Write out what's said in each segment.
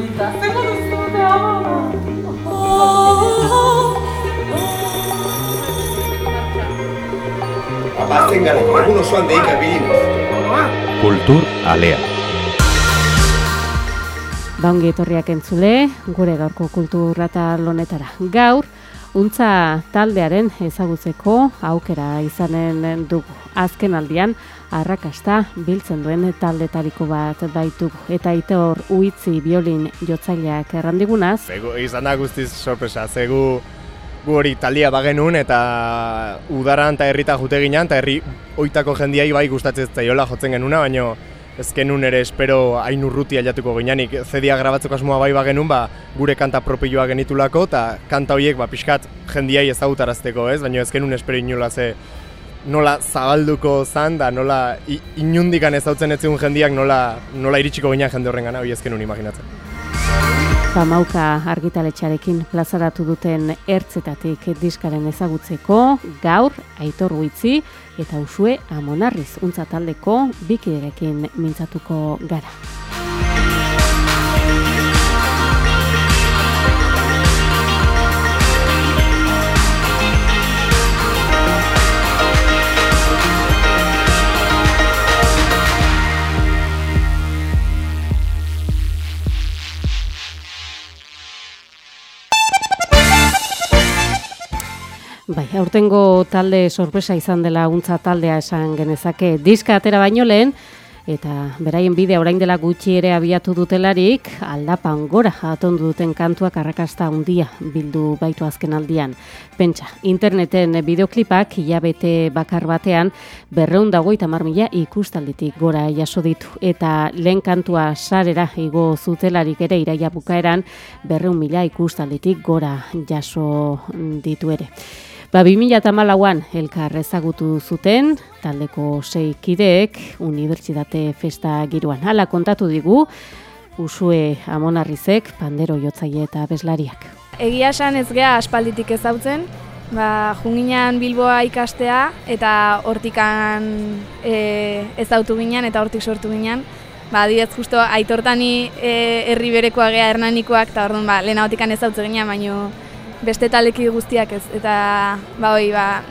Duzu da? Abazen gara, egun osoan deika bilinez. Kultur alea. Baungi etorriak entzule, gure gaurko kulturrata lonetara. Gaur, untza taldearen ezagutzeko aukera izanen dugu. Azken aldian, arrakasta biltzen duen taldetariko bat baitugu. Eta itor uitzi biolin jotzaileak errandigunaz, Zegu, izan da guztiz sorpresa, zegu gu hori taldia bagenun eta udaran eta herrita jute ginen, eta herri oitako jendiai bai gustatzen zaiola jotzen genuna, baino ez genuen ere espero hain urruti aldatuko ginenik. Zedia grabatzeko asmoa bai bagenun, ba, gure kanta propioa genitulako, eta kanta horiek ba, pixkat jendiai ezagutarazteko, ez? Baina ez genuen espero inola ze nola zabalduko zan, da nola inundikan ezautzen ez jendiak nola, nola iritsiko ginen jende horren gana, hori ez genuen imaginatzen. Pamauka argitaletxarekin plazaratu duten ertzetatik diskaren ezagutzeko, gaur aitor uitzi eta usue amonarriz untza taldeko bikiderekin mintzatuko gara. Aurtengo talde sorpresa izan dela untza taldea esan genezake diska atera baino lehen, eta beraien bidea orain dela gutxi ere abiatu dutelarik, aldapan gora atondu duten kantuak arrakasta handia bildu baitu azken aldian. Pentsa, interneten bideoklipak hilabete bakar batean berreun dagoita mila ikustalditik gora jaso ditu. Eta lehen kantua sarera igo zutelarik ere iraia bukaeran berreun mila ikustalditik gora jaso ditu ere. Ba, 2008an elkar ezagutu zuten, taldeko sei kideek, unibertsitate festa giroan. Hala kontatu digu, usue amonarrizek, pandero jotzaile eta beslariak. Egia esan ez gea aspalditik ezautzen, ba, junginan Bilboa ikastea eta hortikan e, ezautu ginen eta hortik sortu ginen. Ba, adibidez justo aitortani e, herri berekoa gea hernanikoak eta orduan ba, lehena hortikan ezautze ginen, baino beste taleki guztiak ez. Eta ba, hoi, ba,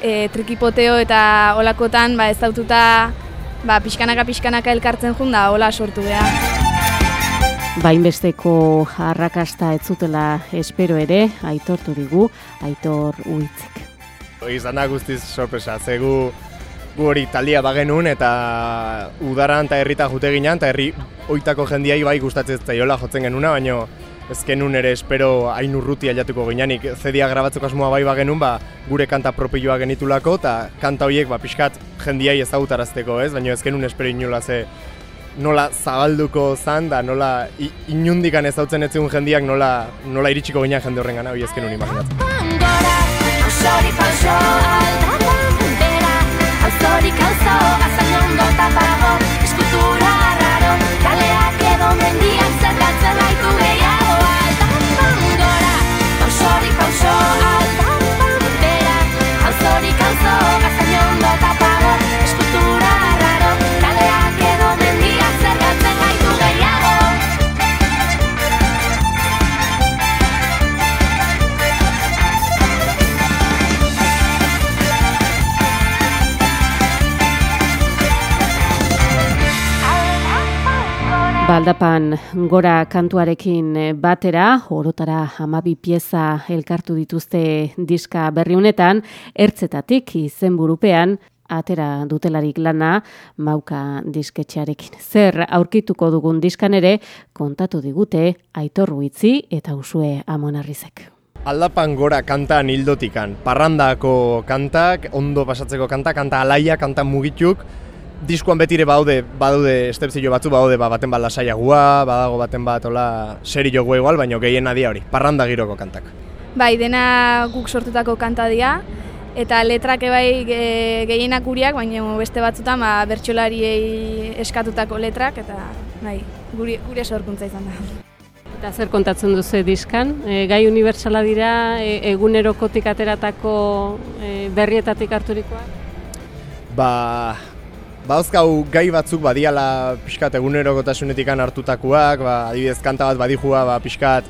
e, trikipoteo eta olakotan ba, ezaututa ba, pixkanaka pixkanaka elkartzen jun da hola sortu geha. Bainbesteko arrakasta ez zutela espero ere, aitortu digu, aitor uitzik. Izan da guztiz sorpresa, zegu gu hori taldia bagenun eta udaran eta herrita jute ginen, eta herri oitako jendiai bai gustatzen zaiola jotzen genuna, baino ez genuen ere espero hain urruti aldatuko ginenik. Zedia grabatzeko asmoa bai bagenun, ba, gure kanta propioa genitulako, eta kanta horiek ba, pixkat jendiai ezagutarazteko, ez? Baina ez genuen espero inola ze nola zabalduko zan, da nola inundikan ezautzen ez zigun jendiak nola, nola iritsiko ginen jende horren gana, hori ez genuen imaginatzen. Gora, auzorik auzo aldatan bera Auzorik auzo, Baldapan gora kantuarekin eh, batera, orotara hamabi pieza elkartu dituzte diska berri honetan, ertzetatik izenburupean atera dutelarik lana mauka disketxearekin. Zer aurkituko dugun diskan ere kontatu digute Aitor Ruitzi eta Usue Amonarrizek. Aldapan gora kantan hildotikan, parrandako kantak, ondo pasatzeko kanta, kanta alaia, kanta mugituk, diskoan betire baude, badaude estepzio batzu baude, ba, baten bat lasaiagua, badago baten bat hola seri jogu igual, baino gehien adia hori, parranda giroko kantak. Bai, dena guk sortutako kanta dira, eta letrak bai ge, gehienak guriak, baina beste batzutan ba, bertsolariei eskatutako letrak, eta bai, guri, gure sorkuntza izan da. Eta zer kontatzen duzu diskan? E, gai unibertsala dira, e, egunerokotik ateratako e, berrietatik harturikoak? Ba, Bauzkau gai batzuk badiala pixkat egunerokotasunetik hartutakoak, ba, adibidez kanta bat badijua ba, pixkat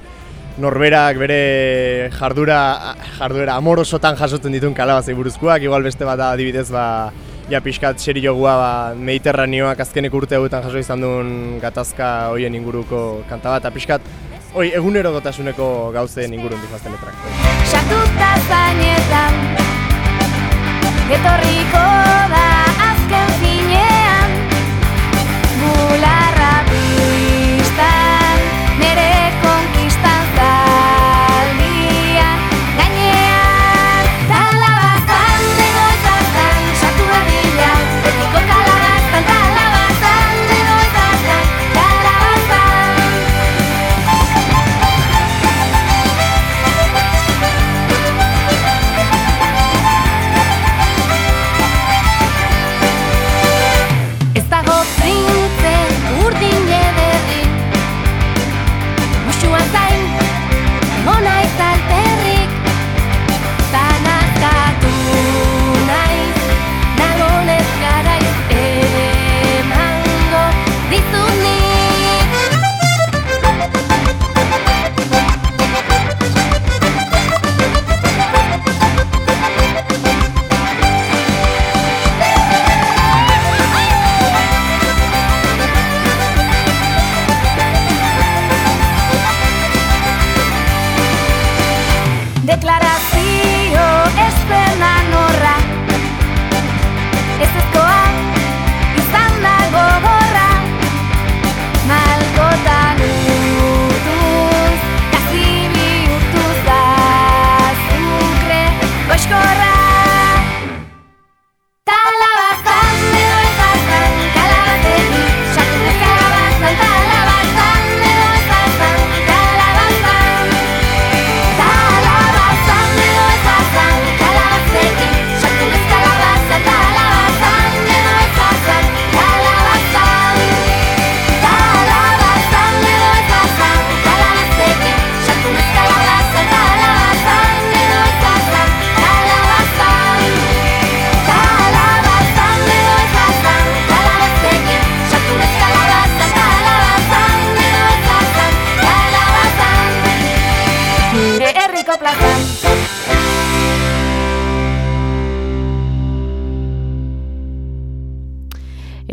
norberak bere jardura, jardura amorosotan jasotzen dituen kalabazei buruzkoak, igual beste bat da adibidez ba, ja pixkat seri jogua ba, mediterraneoak azkenek urte hauetan jaso izan duen gatazka hoien inguruko kanta bat, eta pixkat hoi egunerokotasuneko gauzen ingurun difazten letrak. Sartuta zainetan Etorriko da volar.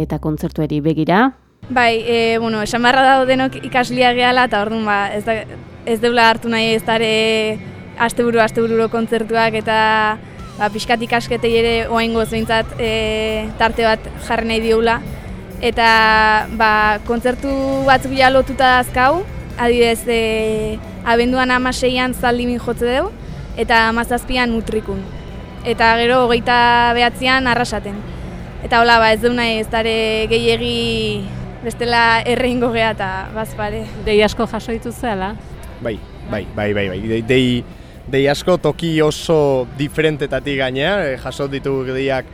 Eta kontzertuari begira, Bai, e, bueno, esan beharra dago denok ikaslia gehala eta orduan ba, ez, da, ez deula hartu nahi ez dare asteburu astebururo kontzertuak eta ba, pixkat ikasketei ere oaingoz behintzat e, tarte bat jarri nahi diula. Eta ba, kontzertu batzuk ja lotuta dazkau, adibidez e, abenduan amaseian zaldimin jotze dugu eta amazazpian mutrikun. Eta gero hogeita behatzean arrasaten. Eta hola, ba, ez du nahi ez dare gehiegi bestela erreingo geha eta bazpare. dei asko jaso dituzu ala? Bai, bai, bai, bai, bai. Dei, dei, dei asko toki oso diferentetatik gainea, eh, jaso ditugu deiak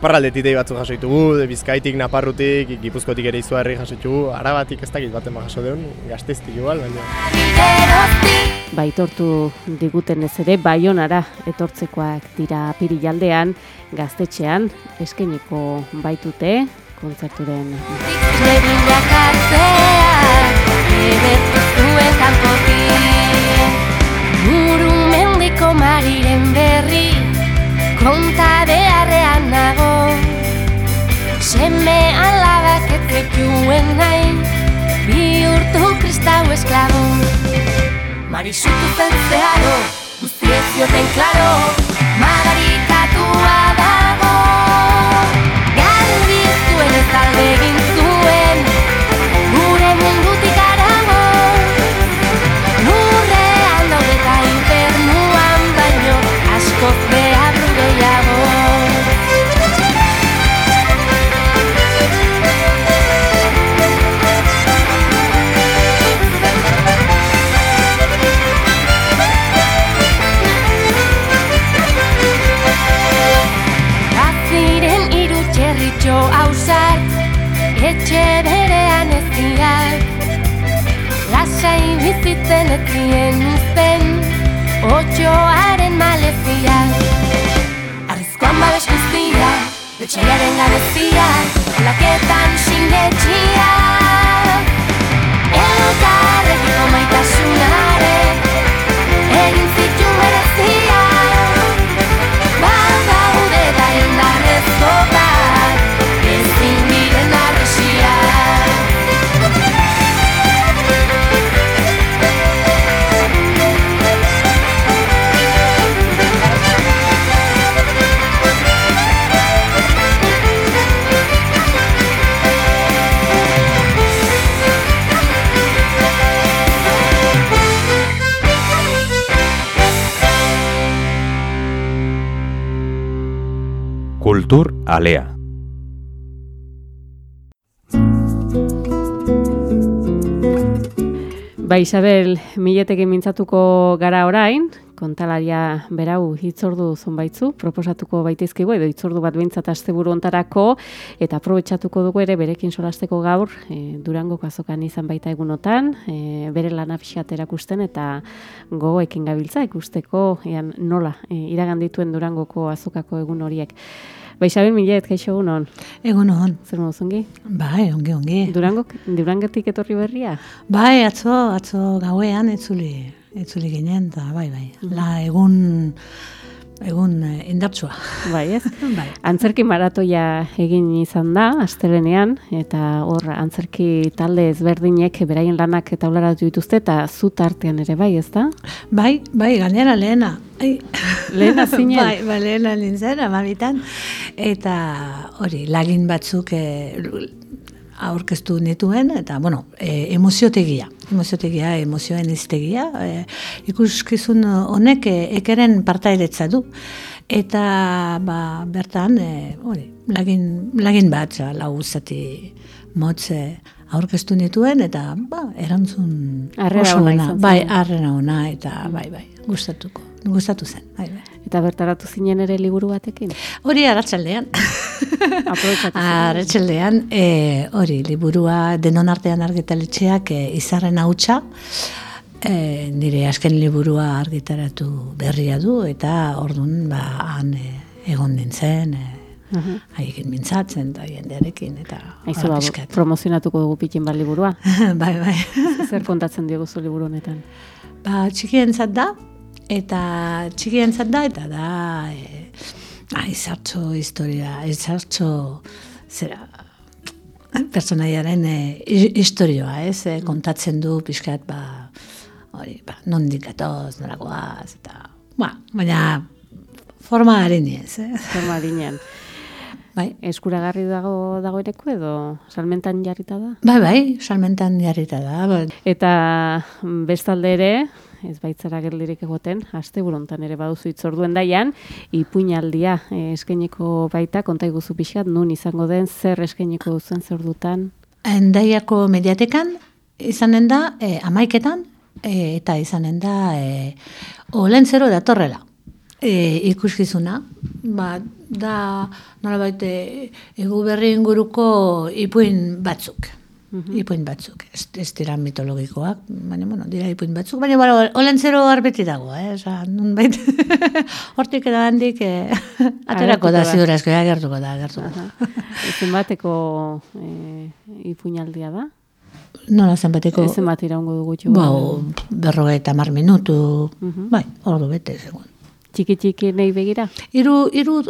parraldetik dei batzuk jaso ditugu, de Bizkaitik, Naparrutik, Gipuzkotik ere izugarri jaso ditugu, Arabatik ez dakit baten ba jaso deun, gazteiztik igual, baina... Baitortu diguten ez ere Baionara etortzekoak dira apirilaldean gaztetxean eskeniko baitute kontzerturen. Leginak atzeak Ere zuen kanpotik Muru mendiko mariren berri Konta beharrean nago. Seme alabak etzekuen nahi Bihurtu kristau esklabo Marisutu zen zeharo Guzti ez zioten klaro Magarikatua dago. Garbi ez duen ez txerritxo hausart Etxe berean ez dirak Lasai bizitzen ez zien uzten Otxoaren maleziak Arrizkoan babes guztia Txaiaren gabezia, laketan sinetxia. Elkarrekiko maitasunare Egin zitu berezia Alea. Ba, Isabel, miletekin mintzatuko gara orain, kontalaria berau hitzordu zonbaitzu, proposatuko baitizkigu, edo hitzordu bat behintzat asteburu ontarako, eta aprobetsatuko dugu ere berekin solasteko gaur, e, Durango azokan izan baita egunotan, e, bere lana pixat erakusten, eta gogoekin gabiltza ikusteko, ean nola, e, iragan dituen Durangoko azokako egun horiek. Ba, Isabel, milet, kaixo egunon, Egun hon, zer moduzungi? bai, ongi, ongi. Durango, Durangetik etorri berria? Bai, atzo, atzo gauean etzuli, etzuli ginen, eta bai, bai. La egun, egun eh, indartsua. Bai, ez? bai. Antzerki maratoia egin izan da, astelenean, eta hor antzerki talde ezberdinek beraien lanak taularatu dituzte, eta zu tartean ere bai, ez da? Bai, bai, gainera lehena. Ai. Lehena zinen? bai, bai, lehena nintzen, amabitan. Eta hori, lagin batzuk e, aurkeztu nituen, eta, bueno, e, emoziotegia. Emoziotegia, emozioen iztegia. E, ikuskizun honek e, ekeren partairetza du. Eta, ba, bertan, e, hori, lagin, lagin bat, ja, lau zati motze aurkeztu nituen, eta, ba, erantzun Harrera oso ona Bai, zen. harrera ona, eta, bai, bai, gustatuko, gustatu zen, bai, bai. Eta bertaratu zinen ere liburu batekin? Hori zen. Arratsaldean, e, hori, liburua denon artean argitaletxeak e, izarren hautsa, e, nire azken liburua argitaratu berria du, eta ordun ba, han e, egon nintzen, e, Mhm. haiekin mintzatzen, eta jendearekin, eta Aizu, ba, promozionatuko dugu pitin bat liburua. bai, bai. Zer kontatzen diogu zu liburu honetan? Ba, txikientzat da, eta txikientzat da, eta da, e, ah, izartxo historia, izartxo, zera, personaiaren e, hi- historioa, ez, e, kontatzen du pixkat, ba, hori, ba, nondik gatoz, norakoaz, eta, ba, baina, forma hariniez, eh? Forma adinean. Bai, Eskuragarri dago dagoeneko edo salmentan jarrita da? bai, bai, salmentan jarrita da, bai. Eta bestalde ere, ez baitzara geldirik egoten, aste burontan ere baduzu itzorduen daian, ipuinaldia eh, eskainiko baita, konta iguzu pixkat, nun izango den, zer eskainiko duzen zer dutan? Endaiako mediatekan izanen da e, amaiketan e, eta izanen da e, olentzero datorrela e, ikuskizuna. Ba, da nolabait e, egu berri inguruko ipuin batzuk. Ipuin batzuk, ez, ez dira mitologikoak, baina, bueno, dira ipuin batzuk, baina, bueno, olentzero arbeti dago, eh? Osa, nun bait, hortik edo handik, eh, aterako da, da. ziurazko, agertuko da, agertuko da. Zenbateko e, ipuinaldia da? Nola zenbateko? Zenbat iraungo dugu txu? Ba, berrogeita mar minutu, Mhm. bai, ordu bete, segun. Txiki txiki nahi begira? Iru, iru,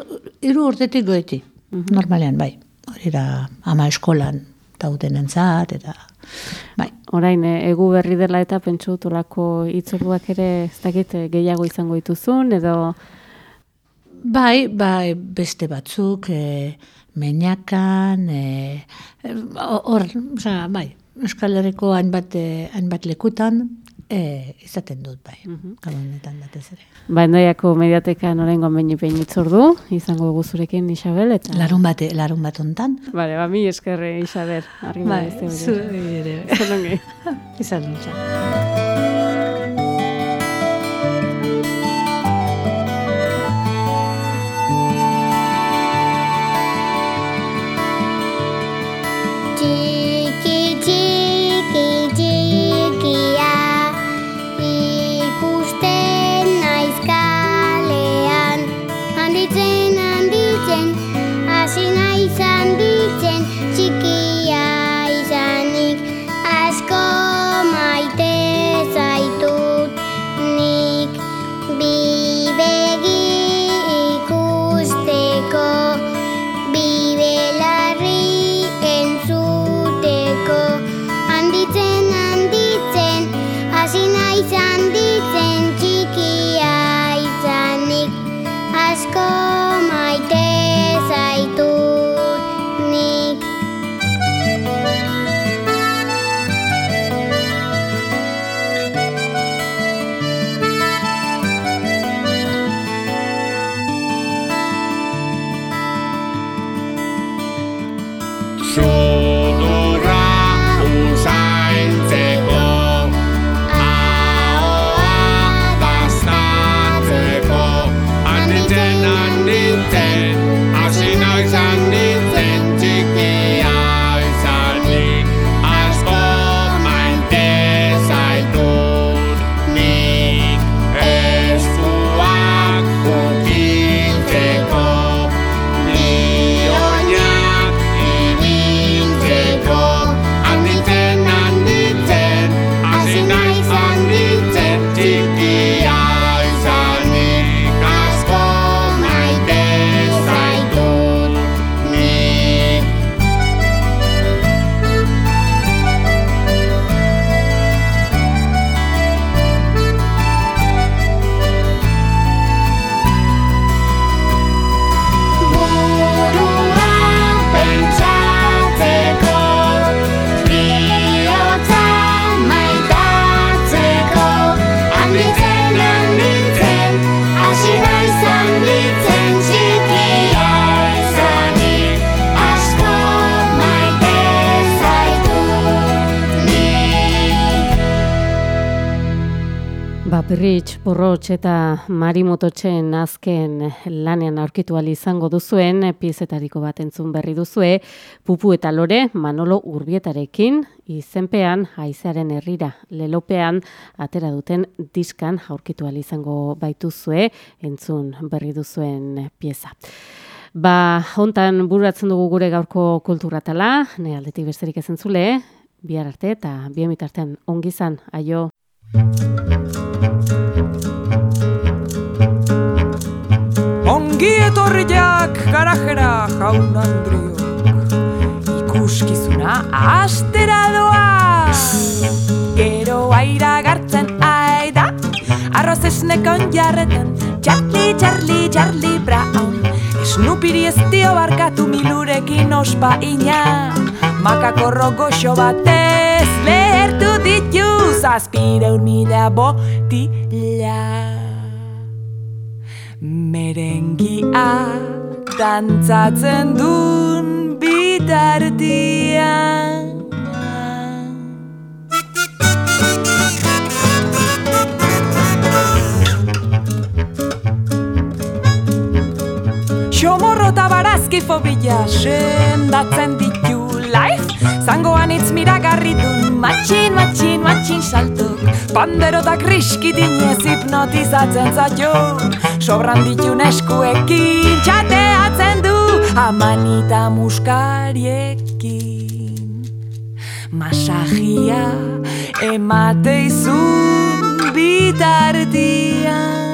iru urtetik goiti, Mhm. normalean, bai. Hori da, ama eskolan dauten entzat, eta, bai. Orain, e, egu berri dela eta pentsu tolako itzorduak ere ez dakit eh, gehiago izango dituzun, edo Bai, bai, beste batzuk, e, meñakan, e, hor, osea, bai, Euskal Herriko hainbat, e, hainbat lekutan, e, izaten dut, bai, Mhm. gabonetan batez ere. ba, endaiako mediatekan orain behin behin itzordu, izango dugu zurekin Isabel, eta... Larun bate, larun bat ontan. Bale, ba, mi eskerre Isabel, argi Bai, bai, zu ere. Zonongi. Izan Ba, Pirritx, Borrotx eta Mari Mototxen azken lanean aurkitu izango duzuen, piezetariko bat entzun berri duzue, Pupu eta Lore, Manolo Urbietarekin, izenpean, haizearen herrira, lelopean, atera duten diskan aurkitu izango baituzue, entzun berri duzuen pieza. Ba, hontan buratzen dugu gure gaurko kulturatala, ne aldetik besterik ezen zule, bihar arte eta bien bitartean ongizan, aio. Ongi etorriak garajera jaun Andriok Ikuskizuna astera doa. Gero aira gartzen aida Arroz esnekon jarretan. Charlie, Charlie, Charlie Brown. Esnupiri ez dio barkatu milurekin ospa ina. Makakorro goxo batez lehertu ditu Zazpireun mila botila Merengia dantzatzen dun bitartian Xomorro eta barazki fobila sendatzen ditu Zangoan itz miragarri dun matxin, matxin, matxin saltok Pandero eta kriski dinez hipnotizatzen zaio Sobran ditun eskuekin txateatzen du Amanita muskariekin. Masajia emate izun bitartian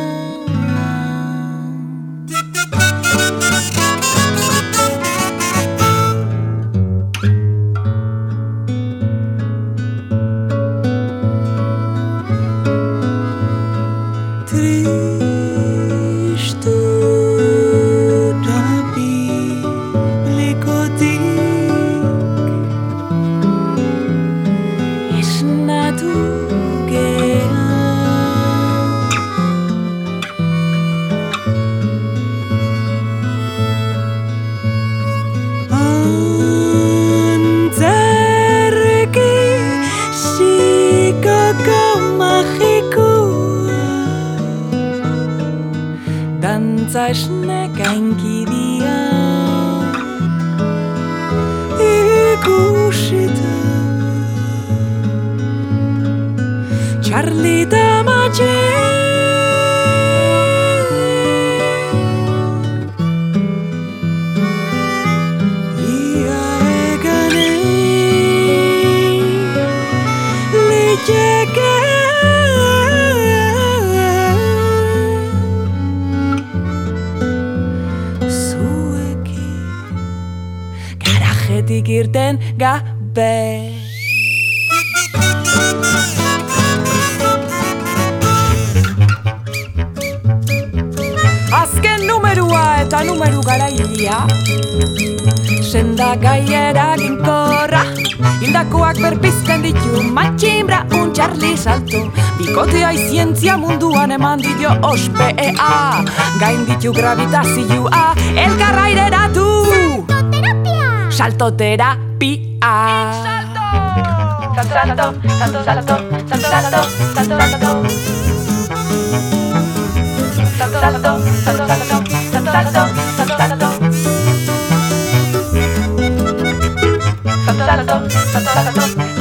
Liteke Zuekin. Garajetik irten gabe. Azken numerua eta numeru garailia Senda gaiera ginkorra Hildakoak berpizten ditu Matximbra un salto. Bikotea izientzia munduan eman dio ospea Gain ditu gravitazioa Elkarra ireratu Saltoterapia. Salto, salto, salto, salto, salto, salto, salto, salto, salto. Salto, salto, salto, salto, salto,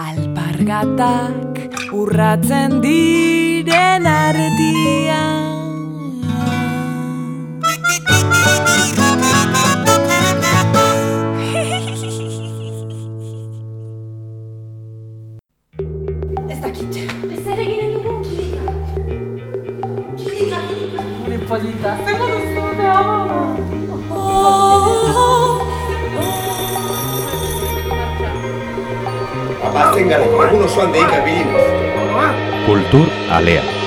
Alpargatak urratzen diren Bazen gara, egun osoan deika bilin. Kultur alea.